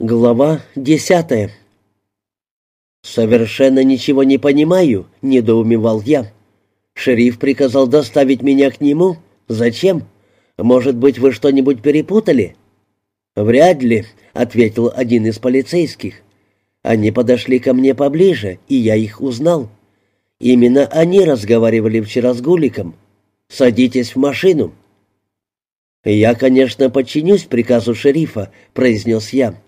Глава десятая «Совершенно ничего не понимаю», — недоумевал я. «Шериф приказал доставить меня к нему. Зачем? Может быть, вы что-нибудь перепутали?» «Вряд ли», — ответил один из полицейских. Они подошли ко мне поближе, и я их узнал. Именно они разговаривали вчера с Гуликом. «Садитесь в машину». «Я, конечно, подчинюсь приказу шерифа», — произнес я.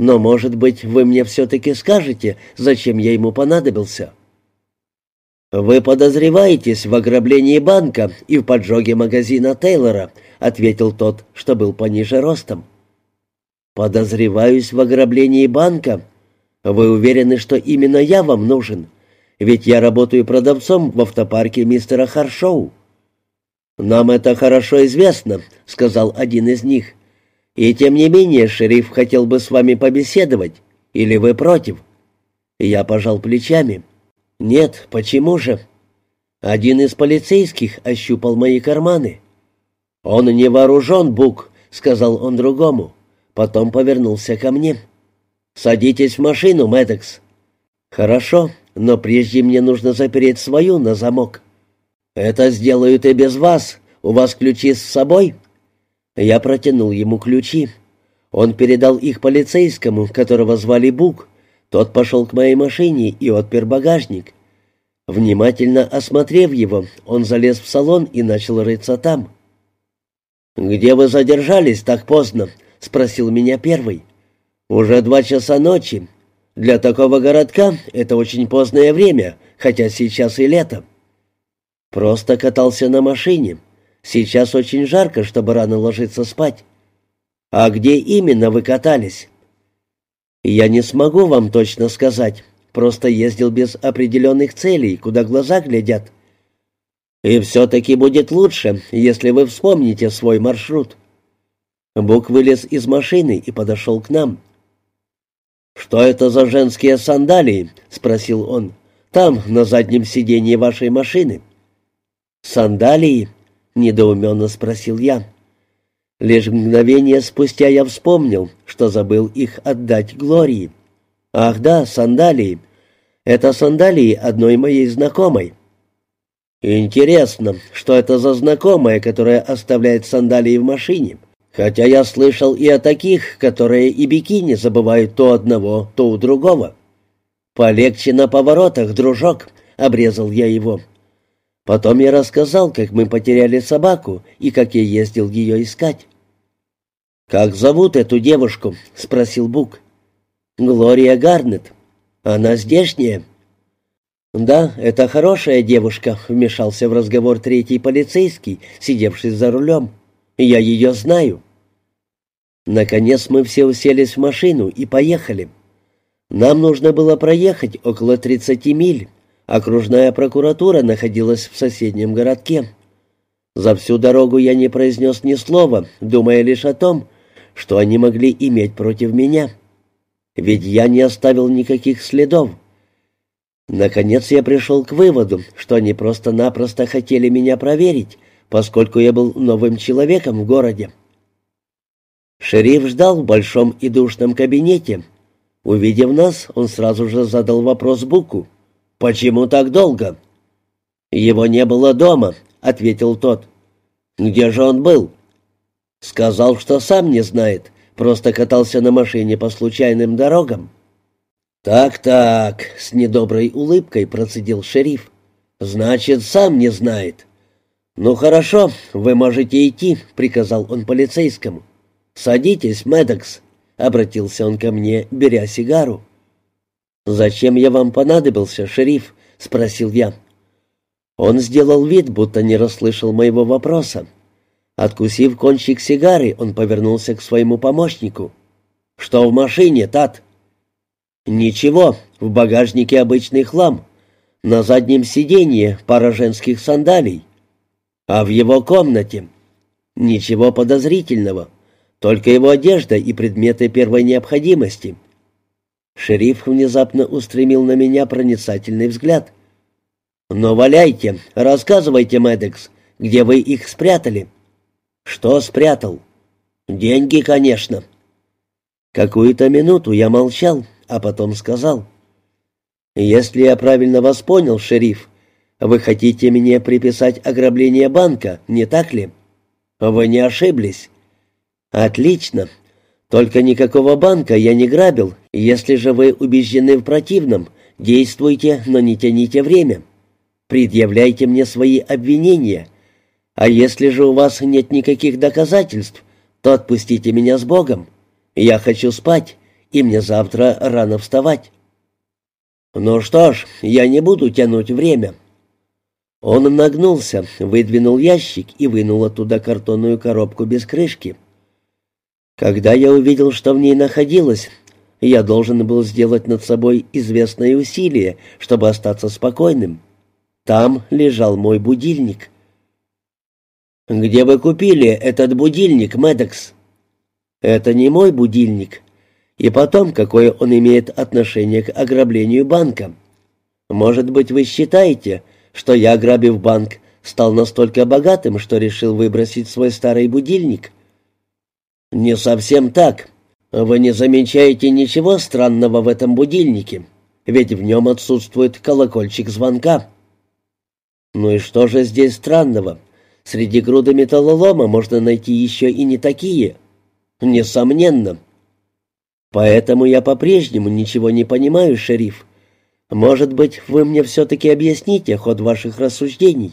Но, может быть, вы мне все-таки скажете, зачем я ему понадобился?» «Вы подозреваетесь в ограблении банка и в поджоге магазина Тейлора», — ответил тот, что был пониже ростом. «Подозреваюсь в ограблении банка? Вы уверены, что именно я вам нужен? Ведь я работаю продавцом в автопарке мистера Харшоу». «Нам это хорошо известно», — сказал один из них. И тем не менее шериф хотел бы с вами побеседовать. Или вы против?» Я пожал плечами. «Нет, почему же?» Один из полицейских ощупал мои карманы. «Он не вооружен, Бук», — сказал он другому. Потом повернулся ко мне. «Садитесь в машину, Мэддокс». «Хорошо, но прежде мне нужно запереть свою на замок». «Это сделают и без вас. У вас ключи с собой?» Я протянул ему ключи. Он передал их полицейскому, которого звали Бук. Тот пошел к моей машине и отпер багажник. Внимательно осмотрев его, он залез в салон и начал рыться там. «Где вы задержались так поздно?» — спросил меня первый. «Уже два часа ночи. Для такого городка это очень позднее время, хотя сейчас и лето». «Просто катался на машине. Сейчас очень жарко, чтобы рано ложиться спать. А где именно вы катались? Я не смогу вам точно сказать. Просто ездил без определенных целей, куда глаза глядят. И все-таки будет лучше, если вы вспомните свой маршрут. Бук вылез из машины и подошел к нам. «Что это за женские сандалии?» — спросил он. «Там, на заднем сиденье вашей машины». «Сандалии?» — недоуменно спросил я. Лишь мгновение спустя я вспомнил, что забыл их отдать Глории. «Ах да, сандалии. Это сандалии одной моей знакомой». «Интересно, что это за знакомая, которая оставляет сандалии в машине? Хотя я слышал и о таких, которые и бикини забывают то одного, то у другого». «Полегче на поворотах, дружок», — обрезал я его. Потом я рассказал, как мы потеряли собаку и как я ездил ее искать. «Как зовут эту девушку?» — спросил Бук. «Глория Гарнет. Она здешняя?» «Да, это хорошая девушка», — вмешался в разговор третий полицейский, сидевший за рулем. «Я ее знаю». Наконец мы все уселись в машину и поехали. Нам нужно было проехать около тридцати миль, Окружная прокуратура находилась в соседнем городке. За всю дорогу я не произнес ни слова, думая лишь о том, что они могли иметь против меня. Ведь я не оставил никаких следов. Наконец я пришел к выводу, что они просто-напросто хотели меня проверить, поскольку я был новым человеком в городе. Шериф ждал в большом и душном кабинете. Увидев нас, он сразу же задал вопрос Буку. «Почему так долго?» «Его не было дома», — ответил тот. «Где же он был?» «Сказал, что сам не знает, просто катался на машине по случайным дорогам». «Так-так», — с недоброй улыбкой процедил шериф. «Значит, сам не знает». «Ну хорошо, вы можете идти», — приказал он полицейскому. «Садитесь, Мэддокс», — обратился он ко мне, беря сигару. «Зачем я вам понадобился, шериф?» — спросил я. Он сделал вид, будто не расслышал моего вопроса. Откусив кончик сигары, он повернулся к своему помощнику. «Что в машине, Тат?» «Ничего, в багажнике обычный хлам. На заднем сиденье пара женских сандалий. А в его комнате?» «Ничего подозрительного, только его одежда и предметы первой необходимости». Шериф внезапно устремил на меня проницательный взгляд. «Но валяйте, рассказывайте, Мэддекс, где вы их спрятали?» «Что спрятал?» «Деньги, конечно». Какую-то минуту я молчал, а потом сказал. «Если я правильно вас понял, шериф, вы хотите мне приписать ограбление банка, не так ли?» «Вы не ошиблись». «Отлично. Только никакого банка я не грабил. Если же вы убеждены в противном, действуйте, но не тяните время. Предъявляйте мне свои обвинения. А если же у вас нет никаких доказательств, то отпустите меня с Богом. Я хочу спать, и мне завтра рано вставать». «Ну что ж, я не буду тянуть время». Он нагнулся, выдвинул ящик и вынул оттуда картонную коробку без крышки. Когда я увидел, что в ней находилось, я должен был сделать над собой известное усилие, чтобы остаться спокойным. Там лежал мой будильник. «Где вы купили этот будильник, Мэддокс?» «Это не мой будильник. И потом, какое он имеет отношение к ограблению банка? Может быть, вы считаете, что я, ограбив банк, стал настолько богатым, что решил выбросить свой старый будильник?» «Не совсем так. Вы не замечаете ничего странного в этом будильнике, ведь в нем отсутствует колокольчик звонка». «Ну и что же здесь странного?» Среди груды металлолома можно найти еще и не такие. Несомненно. Поэтому я по-прежнему ничего не понимаю, шериф. Может быть, вы мне все-таки объясните ход ваших рассуждений?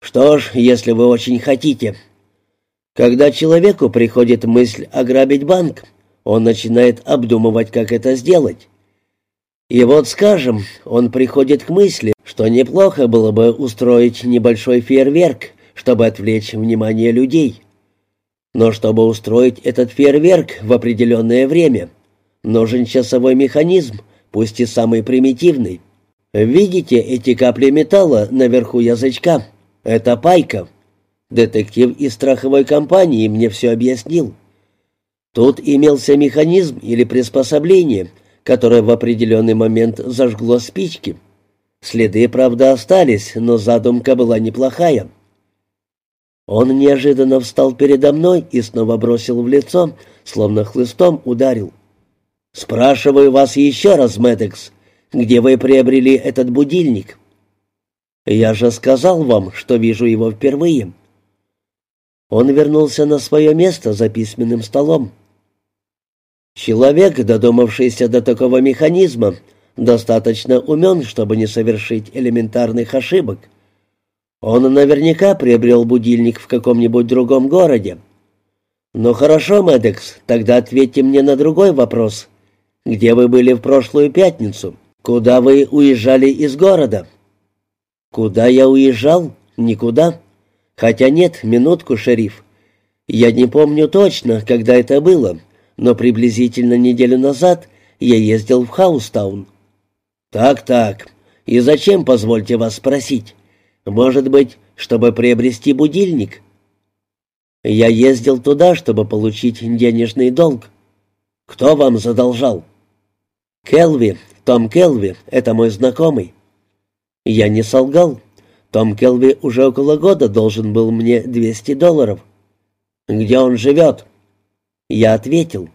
Что ж, если вы очень хотите. Когда человеку приходит мысль ограбить банк, он начинает обдумывать, как это сделать. И вот, скажем, он приходит к мысли, что неплохо было бы устроить небольшой фейерверк, чтобы отвлечь внимание людей. Но чтобы устроить этот фейерверк в определенное время, нужен часовой механизм, пусть и самый примитивный. Видите эти капли металла наверху язычка? Это пайка. Детектив из страховой компании мне все объяснил. Тут имелся механизм или приспособление, которое в определенный момент зажгло спички. Следы, правда, остались, но задумка была неплохая. Он неожиданно встал передо мной и снова бросил в лицо, словно хлыстом ударил. «Спрашиваю вас еще раз, Мэддекс, где вы приобрели этот будильник?» «Я же сказал вам, что вижу его впервые». Он вернулся на свое место за письменным столом. Человек, додумавшийся до такого механизма, достаточно умен, чтобы не совершить элементарных ошибок. Он наверняка приобрел будильник в каком-нибудь другом городе. «Ну хорошо, Мэддекс, тогда ответьте мне на другой вопрос. Где вы были в прошлую пятницу? Куда вы уезжали из города?» «Куда я уезжал? Никуда. Хотя нет, минутку, шериф. Я не помню точно, когда это было, но приблизительно неделю назад я ездил в Хаустаун. «Так-так. И зачем, позвольте вас спросить? Может быть, чтобы приобрести будильник?» «Я ездил туда, чтобы получить денежный долг. Кто вам задолжал?» «Келви, Том Келви, это мой знакомый». Я не солгал. Том Келви уже около года должен был мне 200 долларов. «Где он живет?» Я ответил.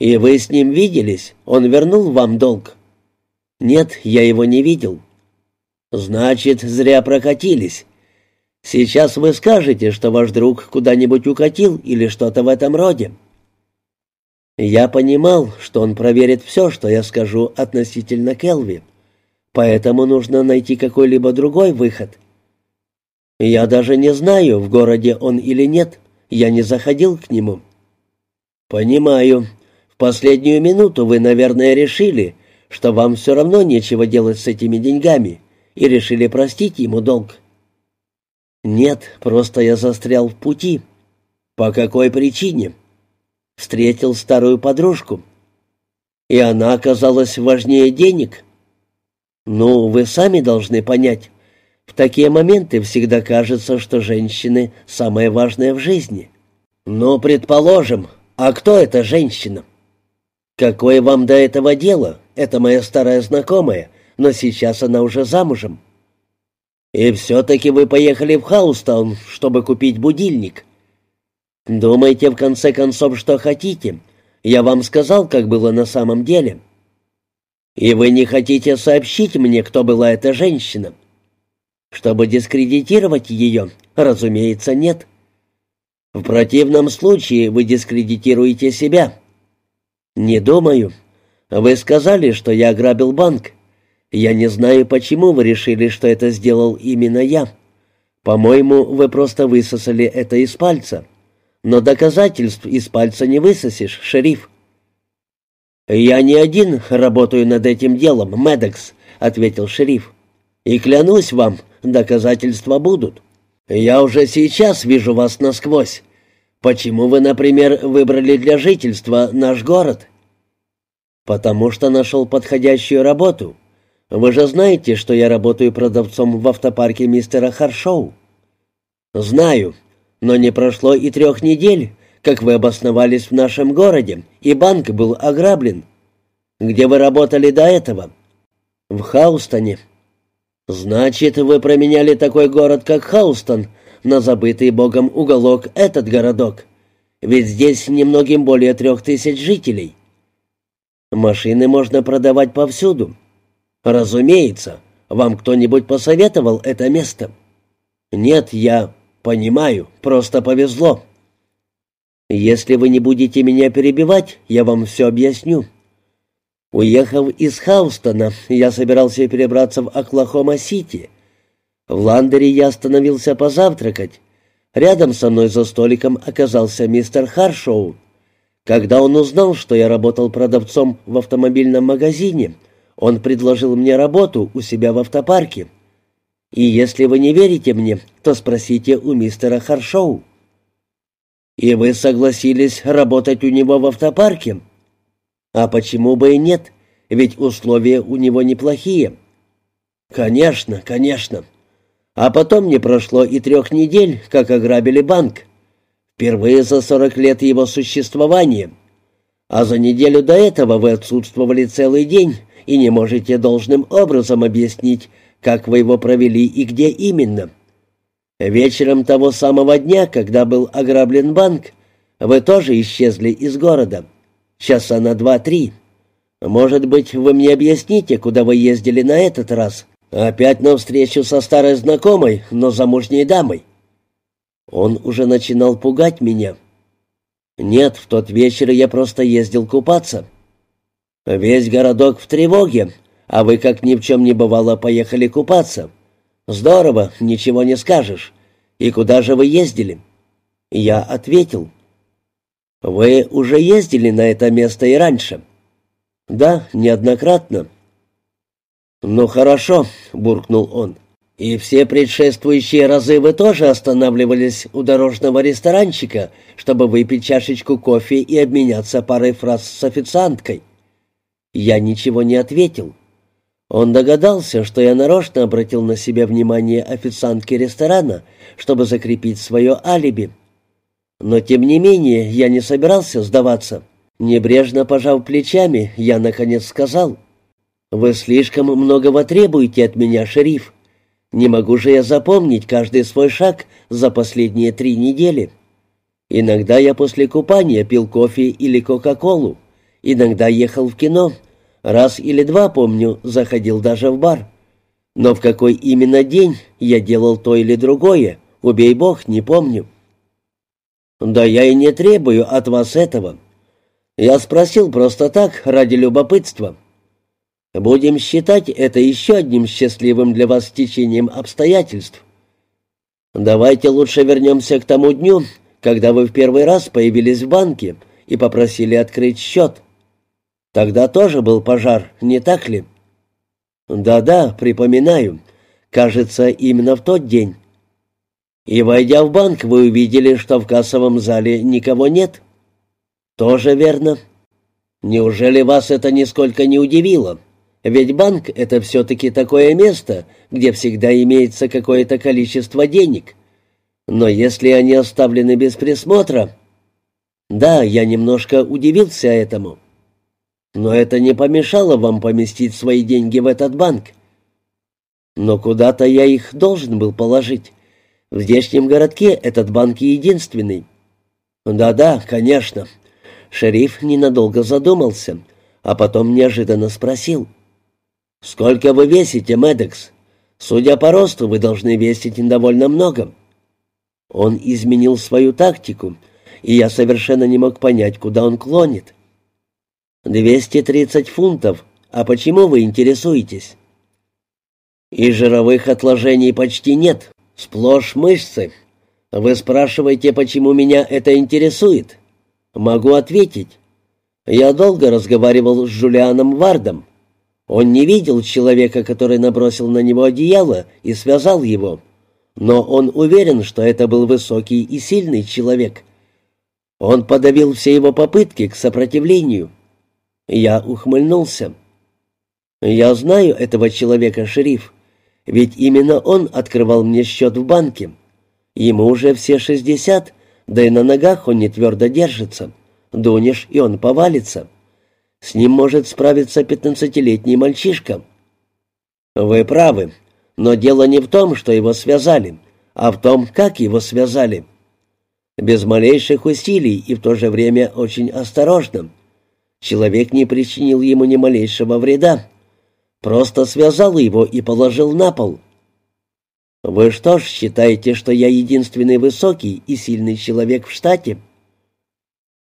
«И вы с ним виделись? Он вернул вам долг?» «Нет, я его не видел». «Значит, зря прокатились. Сейчас вы скажете, что ваш друг куда-нибудь укатил или что-то в этом роде». Я понимал, что он проверит все, что я скажу относительно Келви, поэтому нужно найти какой-либо другой выход. Я даже не знаю, в городе он или нет, я не заходил к нему. «Понимаю. В последнюю минуту вы, наверное, решили, что вам все равно нечего делать с этими деньгами, и решили простить ему долг». «Нет, просто я застрял в пути». «По какой причине?» «Встретил старую подружку». «И она оказалась важнее денег?» «Ну, вы сами должны понять. В такие моменты всегда кажется, что женщины — самое важное в жизни». «Ну, предположим. А кто эта женщина?» «Какое вам до этого дело? Это моя старая знакомая, но сейчас она уже замужем». «И все-таки вы поехали в Хаустаун, чтобы купить будильник». «Думайте, в конце концов, что хотите. Я вам сказал, как было на самом деле. И вы не хотите сообщить мне, кто была эта женщина? Чтобы дискредитировать ее, разумеется, нет. В противном случае вы дискредитируете себя. Не думаю. Вы сказали, что я ограбил банк. Я не знаю, почему вы решили, что это сделал именно я. По-моему, вы просто высосали это из пальца. Но доказательств из пальца не высосешь, шериф. «Я не один работаю над этим делом, Медекс», — ответил шериф. «И клянусь вам, доказательства будут. Я уже сейчас вижу вас насквозь. Почему вы, например, выбрали для жительства наш город?» «Потому что нашел подходящую работу. Вы же знаете, что я работаю продавцом в автопарке мистера Харшоу?» «Знаю, но не прошло и трех недель, как вы обосновались в нашем городе, и банк был ограблен. Где вы работали до этого?» «В Хаустоне». «Значит, вы променяли такой город, как Хаустон, на забытый богом уголок этот городок. Ведь здесь немногим более трех тысяч жителей». «Машины можно продавать повсюду». «Разумеется. Вам кто-нибудь посоветовал это место?» «Нет, я понимаю. Просто повезло». «Если вы не будете меня перебивать, я вам все объясню». Уехав из Хаустона, я собирался перебраться в Оклахома-Сити. В Ландере я остановился позавтракать. Рядом со мной за столиком оказался мистер Харшоу. Когда он узнал, что я работал продавцом в автомобильном магазине, он предложил мне работу у себя в автопарке. И если вы не верите мне, то спросите у мистера Харшоу. «И вы согласились работать у него в автопарке?» «А почему бы и нет? Ведь условия у него неплохие». «Конечно, конечно. А потом не прошло и трех недель, как ограбили банк. Впервые за сорок лет его существования. А за неделю до этого вы отсутствовали целый день и не можете должным образом объяснить, как вы его провели и где именно». Вечером того самого дня, когда был ограблен банк, вы тоже исчезли из города. Часа на два-три. Может быть, вы мне объясните, куда вы ездили на этот раз? Опять на встречу со старой знакомой, но замужней дамой. Он уже начинал пугать меня. Нет, в тот вечер я просто ездил купаться. Весь городок в тревоге, а вы, как ни в чем не бывало, поехали купаться. «Здорово, ничего не скажешь. И куда же вы ездили?» Я ответил. «Вы уже ездили на это место и раньше?» «Да, неоднократно». «Ну хорошо», — буркнул он. «И все предшествующие разы вы тоже останавливались у дорожного ресторанчика, чтобы выпить чашечку кофе и обменяться парой фраз с официанткой?» Я ничего не ответил. Он догадался, что я нарочно обратил на себя внимание официантки ресторана, чтобы закрепить свое алиби. Но, тем не менее, я не собирался сдаваться. Небрежно пожав плечами, я, наконец, сказал, «Вы слишком многого требуете от меня, шериф. Не могу же я запомнить каждый свой шаг за последние три недели. Иногда я после купания пил кофе или кока-колу, иногда ехал в кино» Раз или два, помню, заходил даже в бар. Но в какой именно день я делал то или другое, убей бог, не помню. Да я и не требую от вас этого. Я спросил просто так, ради любопытства. Будем считать это еще одним счастливым для вас течением обстоятельств. Давайте лучше вернемся к тому дню, когда вы в первый раз появились в банке и попросили открыть счет. Тогда тоже был пожар, не так ли? Да-да, припоминаю. Кажется, именно в тот день. И войдя в банк, вы увидели, что в кассовом зале никого нет? Тоже верно. Неужели вас это нисколько не удивило? Ведь банк — это все-таки такое место, где всегда имеется какое-то количество денег. Но если они оставлены без присмотра... Да, я немножко удивился этому. Но это не помешало вам поместить свои деньги в этот банк. Но куда-то я их должен был положить. В здешнем городке этот банк единственный. Да-да, конечно. Шериф ненадолго задумался, а потом неожиданно спросил. «Сколько вы весите, Медекс? Судя по росту, вы должны весить довольно много». Он изменил свою тактику, и я совершенно не мог понять, куда он клонит. «Двести тридцать фунтов. А почему вы интересуетесь?» «И жировых отложений почти нет. Сплошь мышцы. Вы спрашиваете, почему меня это интересует?» «Могу ответить. Я долго разговаривал с Жулианом Вардом. Он не видел человека, который набросил на него одеяло и связал его, но он уверен, что это был высокий и сильный человек. Он подавил все его попытки к сопротивлению. Я ухмыльнулся. «Я знаю этого человека, шериф, ведь именно он открывал мне счет в банке. Ему уже все шестьдесят, да и на ногах он не твердо держится. Дунешь, и он повалится. С ним может справиться пятнадцатилетний мальчишка». «Вы правы, но дело не в том, что его связали, а в том, как его связали. Без малейших усилий и в то же время очень осторожно. Человек не причинил ему ни малейшего вреда, просто связал его и положил на пол. Вы что ж считаете, что я единственный высокий и сильный человек в штате?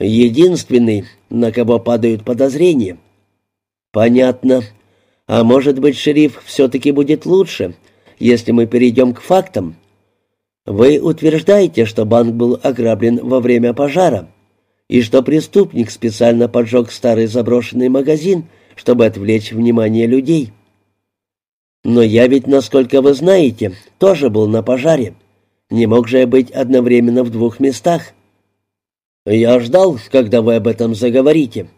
Единственный, на кого падают подозрения. Понятно. А может быть, шериф все-таки будет лучше, если мы перейдем к фактам? Вы утверждаете, что банк был ограблен во время пожара, и что преступник специально поджег старый заброшенный магазин, чтобы отвлечь внимание людей. Но я ведь, насколько вы знаете, тоже был на пожаре. Не мог же я быть одновременно в двух местах. Я ждал, когда вы об этом заговорите.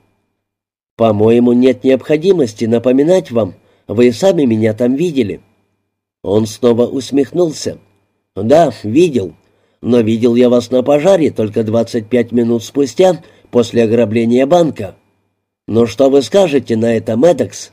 По-моему, нет необходимости напоминать вам. Вы сами меня там видели. Он снова усмехнулся. Да, видел. Но видел я вас на пожаре только 25 минут спустя после ограбления банка. Ну что вы скажете на это, Медекс?